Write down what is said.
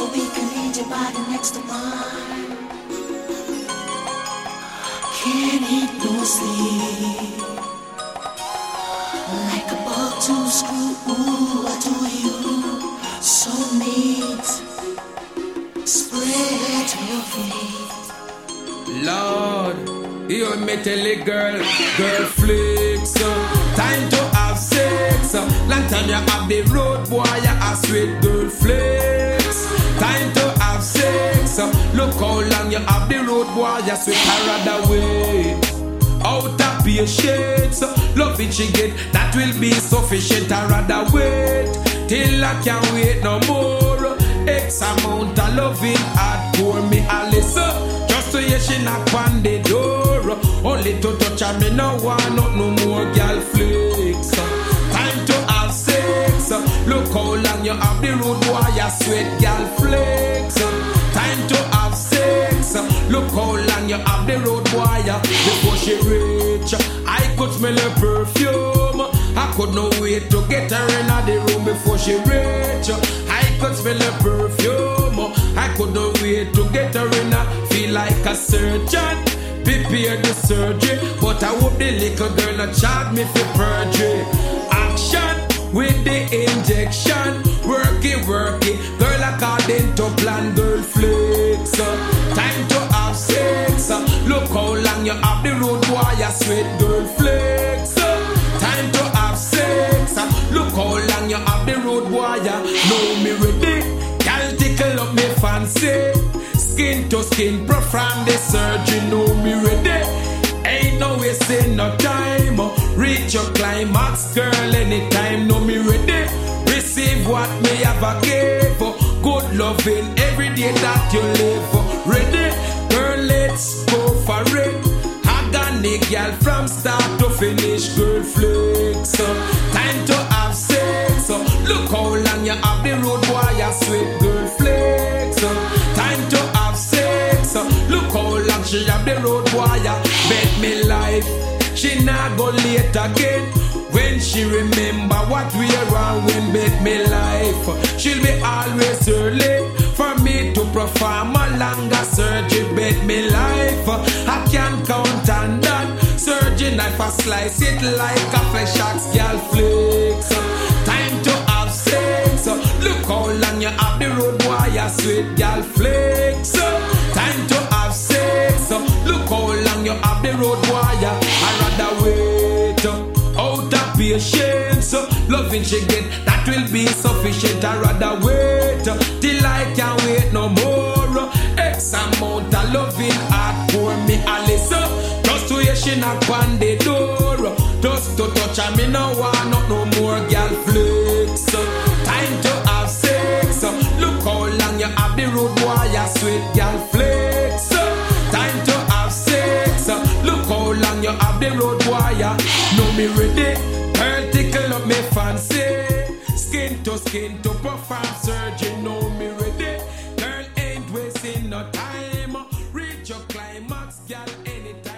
a week, I need your body next to mine. Can't eat nor sleep. Like a to screw, ooh, you so neat. Spread your feet. Lord, you me tell a girl, girl flicks. Time to have sex. Long time you have the road boy, you a sweet girl flicks. Time to have sex. Look how long you have the road boy, you sweet rather wait. Out of patience, love it she get, that will be sufficient. I rather wait till I can't wait no more. X amount of loving hard pour me a listen. Just to hear she knock on no more girl flicks. Time to have sex. Look how long you have the road boy, you sweet girl flicks. Time to have sex. Look how long you have the road boy before she reach. I could smell her perfume. I could no wait to get her in the room before she reach. I could smell her perfume. I could no wait to get her in. Feel like a surgeon. Prepare the surgery, but I hope the little girl not charge me for perjury. Action with the injection, work it, work it. Girl, according to plan, girl flicks. Uh. Time to have sex. Uh. Look how long you have the road, boy, you sweet girl flicks. Uh. Time to have sex. Look how long you have the road, boy, know me ready. Girl, tickle up me fancy. Skin to skin, perform the surgery, know me ready. Ain't no wasting no time. Reach your climax, girl, anytime, know me ready. Receive what me have a give. Good loving every day that you live. Ready, girl, let's go for it. Organic girl from start to finish, girl flicks. Time to have sex. Look how long you have the road, boy, you sweet girl flicks. Look how long she have the road, you bet me life. She not go late again. When she remember what we are when bet me life. She'll be always early for me to perform a longer surgery. Bet me life. I can count on that. Surgery knife, I slice it like a flesh axe, girl flicks. Time to have sex. Look how long you have the road, boy, sweet girl flicks. Long you have the road, you. I rather wait uh, out of patience. Uh, loving she get that will be sufficient. I rather wait uh, till I can't wait no more. X amount of loving heart pour me a listen. Just to hear she knock on the door. Just to touch her, me no want not no more girl flicks. the road wire. No me ready. Pearl tickle up me fancy. Skin to skin to perform surgery. No me ready. Girl ain't wasting no time. Reach your climax, girl, anytime.